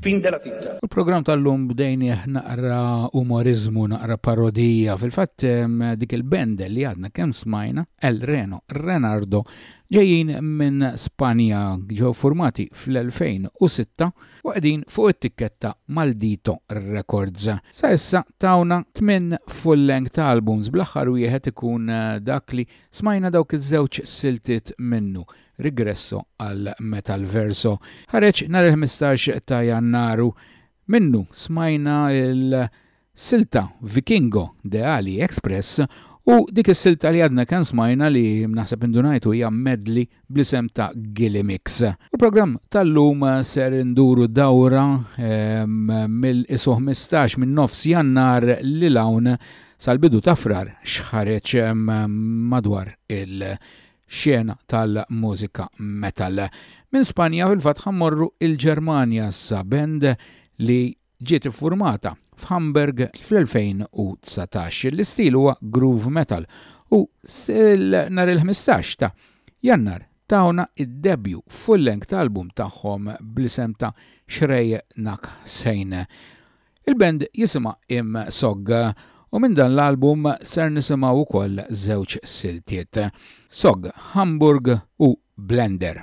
Fin de la fitta. U l-programm tal-lum bdejnieh naqra umoriżmu, naqra parodija. Fil-fatt dik il-band li għadna kemm smajna, El Reno Renardo, ġejjin minn Spanja, ġew formati fl-2006 u qegħdin fuq it-tikketta Maldito Records. Sa issa tawna tmien full-length albums bl-aħħar wieħed ikun dak li smajna dawk iż-żewġ siltiet minnu. Rigresso al Metalverso ħareġ nhar il-ħmistax ta' Jannar u minnu smajna l-silta Vikingo de Ali Express u dik is-silta li għadna kemm smajna li naħseb indunajtu hija medley bl-isem ta' Gilly Mix. U l-programm tal-lum ser induru dawra mill-isu ħmistax minn nofs Jannar lil hawn sal-bidu ta' Frar x'ħareġ madwar il-Xbieha. xena tal-mużika metal. Minn Spanja fil-fatt ħa mmorru il-Ġermanja issa band li ġiet iffurmata f'Hamburg fl-2019. L-istil huwa groove metal u nhar il-15 ta' Jannar tawna d-debju full-length album tagħhom bl-isem ta' Schreie nach Hssein. Il-band jisimha Im Sogg u minn dan l-album ser nisimgħu wkoll żewġ siltiet, Sogg Hamburg u Blender.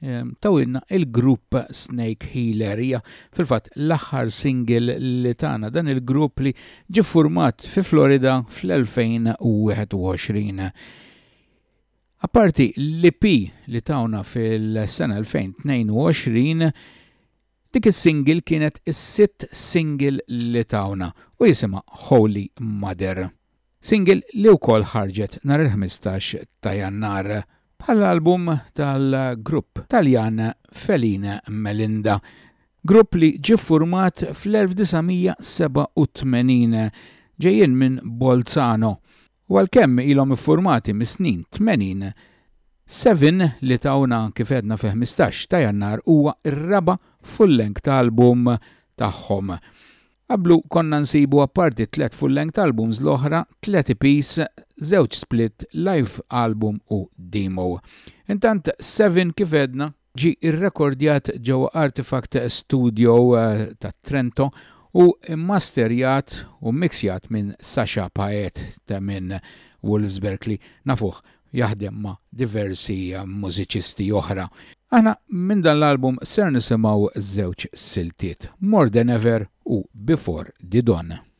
Ehm, tawilna il-grupp Snake Healer hija fil-fatt l-aħħar single li tagħna dan il-grupp li ġi format fi Florida fl-2021. Apparti l-IP li tawna fil-sena 2022 Dik is-single kienet is-sitt single li tawna u jisimha Holy Mother. Single li wkoll ħarġet nhar il-ħmistax ta' Jannar. Bħal album tal-grupp Taljan Feline Melinda, grupp li ġie ffurmat fl-1987, ġejjin minn Bolzano, U għalkemm ilhom iffurmati mis-snin tmenin, Seven li tawna kif għedna fil-ħmistax ta' Jannar huwa r-raba' full-length album tagħhom. Qablu konna nsibu apparti t-tliet full-length albums l-oħra, tliet EPs, żewġ split, live album u demo. Intant Seven kif għedna, Ġie rrekordjat ġewwa Artifact Studio ta' Trento u mmasterjat u mmixjat minn Sasha Paet ta' minn Wolfsberg li nafuh jaħdem ma' diversi mużiċisti oħra. Aħna minn dan l-album ser nisimgħu żewġ siltiet, More Than Ever u Before The Dawn.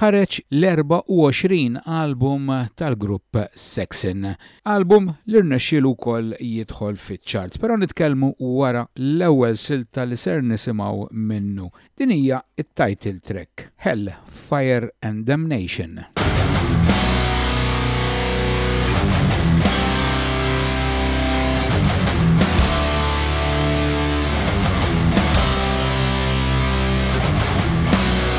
ħareġ l-24 album tal-grupp Saxon, album li rnexxielu wkoll jidħol fiċ-charts. Però nitkellmu wara l-ewwel silta li ser nisimgħu minnu. Din hija t-title track, Hell, Fire and Damnation.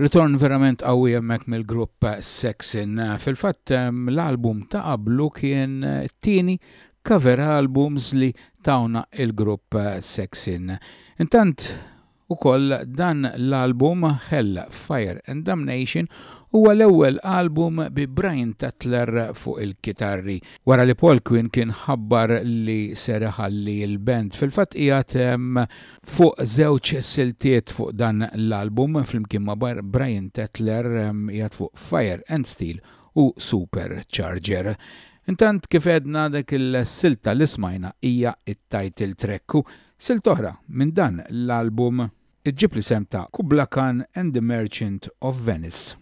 Ritorn verament qawwi hemmhekk mill-grupp Saxon. Fil-fatt l-album ta' qablu kien tieni cover albums li tawna il-grupp Saxon. Intant ukoll dan l-album Hell, Fire and Damnation huwa l-ewwel album bi Brian Tatler fuq il-kitarri. Wara li Paul Quinn kien ħabbar li ser iħalli l-band, fil-fatt qiegħed Fuq żewġ siltiet fuq dan l-album flimkien ma' Brian Tatler qiegħed fuq Fire and Steel u Super Charger. Intant kif għedna dik il-silta li smajna hija t-title track u silta oħra minn dan l-album ġġib l-isem ta' Kubla Khan and the Merchant of Venice.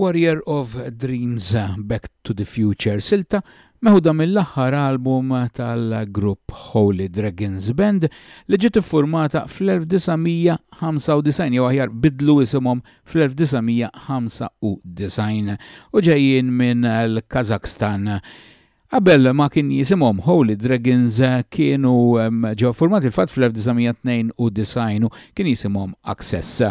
Warrior of Dreams, Back to the Future, silta meħuda mill-aħħar album tal-grupp Holy Dragons Band li ġiet iffurmata fl-1995 jew aħjar bidlu isimhom fl-1995 u ġejjin minn l-Kazakhstan Qabel ma kien jisimhom Holy Dragons kienu ġew ffurmati fil-fatt fl-1992 u kien jisimhom Access.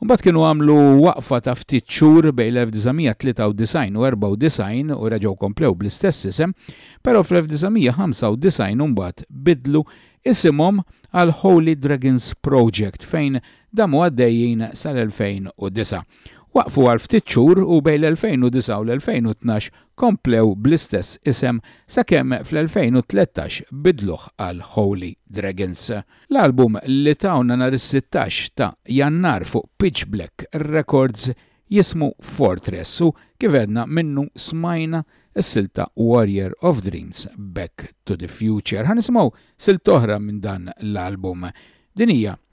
Imbagħad kienu għamlu waqfa ta' ftit xhur bejn l-1993 u 94 u reġgħu komplew bl-istess isem, però fl-1995 imbagħad biddlu isimhom għal Holy Dragons Project fejn damu għaddejjin sal-2009. Waqfu għal ftit xhur u bejn l-2009 u l-2012 komplew bl-istess isem sakemm fl-2013 biddluh għal Holy Dragons. L-album li tawna nhar is-sittax ta' Jannar fuq Pitch Black Records jismu Fortress u kif għedna minnu smajna s-silta Warrior of Dreams, Back to the Future. Ħa nisimgħu silta oħra minn dan l-album. Din hija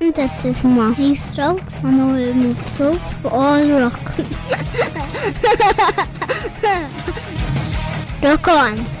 Inta tisma' Lee Strokes u Noel Muksu u All Rock. Rock on!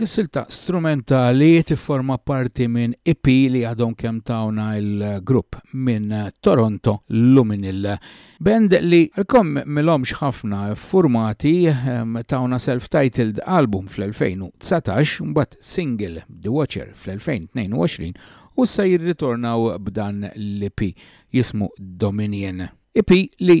Dik is-silta strumentali tifforma parti minn EP li għadhom kemm tawna il-grupp minn Toronto Luminil. Band li għalkom milhomx ħafna formati ehm, tawna self-titled album fl-2019, mbagħad single The Watcher fl-2022 u sa jirritornaw b'dan l-EP jismu Dominion. EP li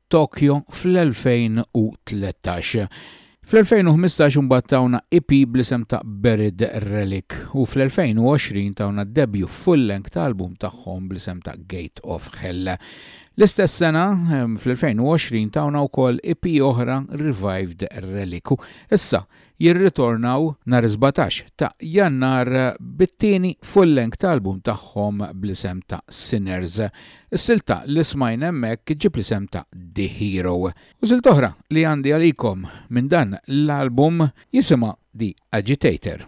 Tokyo fl-2013. Fl-2015 imbagħad tawna EP bl-isem ta' Buried Relic u fl-2020 tawna d-debju full-length ta' album tagħhom bl-isem ta' Gate of Hell. L-istess sena, fl-2020 tawna wkoll EP oħra Revived Relic u issa jirritornaw nhar is-sbatax ta' Jannar bit-tieni full-length album tagħhom bl-isem ta' Sinners. Is-silta li smajna hemmhekk ġġib l-isem ta' The Hero. U silta oħra li għandi għalikom minn dan l-album jisimha The Agitator.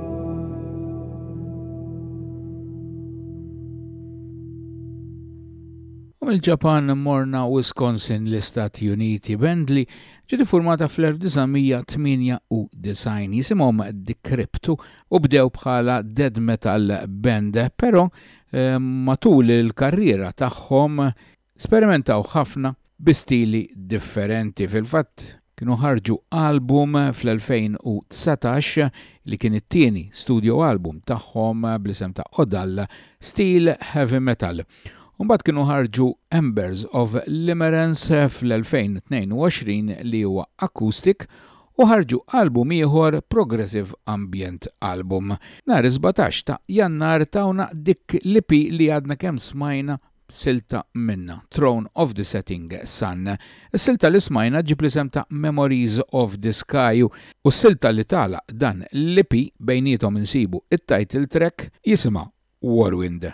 U mill-Ġapan morna Wisconsin l-Istati Uniti Bendli ġiet formata fl-1998 jisimhom Decryptu u bdew bħala dead metal band, però eh, matul il-karriera tagħhom Sperimentaw ħafna bi stili differenti, fil-fatt kienu ħarġu album fl-2019 li kien it-tieni studio album tagħhom bl-isem ta' Odal, stil heavy metal. Imbagħad kienu ħarġu Embers of Limerence fl-2022 li huwa acoustic u ħarġu album ieħor progressive ambient album. Nhar is-sbatax ta' Jannar tawna dik l-EP li għadna kemm smajna silta minnha, Throne of the Setting Sun. Is-silta li smajna ġġib l-isem ta' Memories of the Sky u s-silta li tagħlaq dan l-EP bejniethom insibu t-title track jisimha Warwind.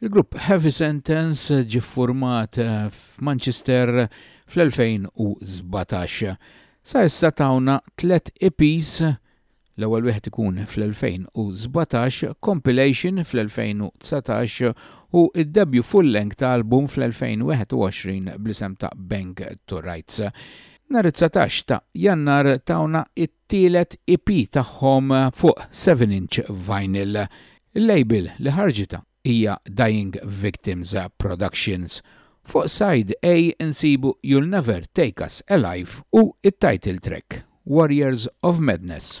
Il-grupp Heavy Sentence ġie ffurmat eh, f'Manchester fl-2017. Sa issa tawna tliet EPs l-ewwel wieħed ikun fl-2017, compilation fl-2019 u id-debju full-length album fl-2021 bl-isem ta' Bang to Rights. Nhar 19 ta' Jannar tawna it tielet EP tagħhom fuq Seven Inch Vinyl. Il-label li ħarġitha hija Dying Victims Productions. Fuq side A nsibu You'll Never Take Us Alive u t-title track, Warriors of Madness.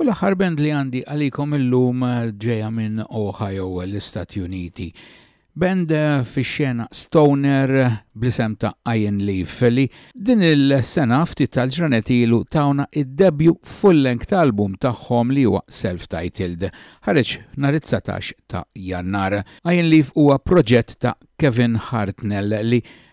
U l-aħħar band li għandi għalikom illum eh, ġeja minn Ohio l-Istati Uniti. Band eh, fi xena Stoner blisem ta' Iron Leaf li din il-sena ftit tal-ġranet ilu tawna id-debju full-length album tagħhom li huwa self-titled. Ħareġ nhar 19 ta' Jannar. Iron Leaf huwa proġett ta' Kevin Hartnell li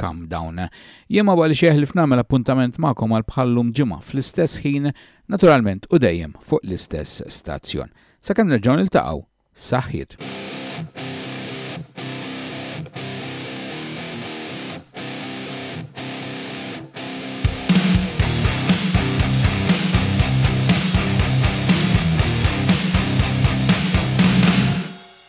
Calm down. Jien ma baqlix jeħlif nagħmel appuntament magħkom għal bħal llum ġimgħa fl-istess ħin, naturalment u dejjem fuq l-istess stazzjon. Sakemm nerġgħu niltaqgħu, saħħiet.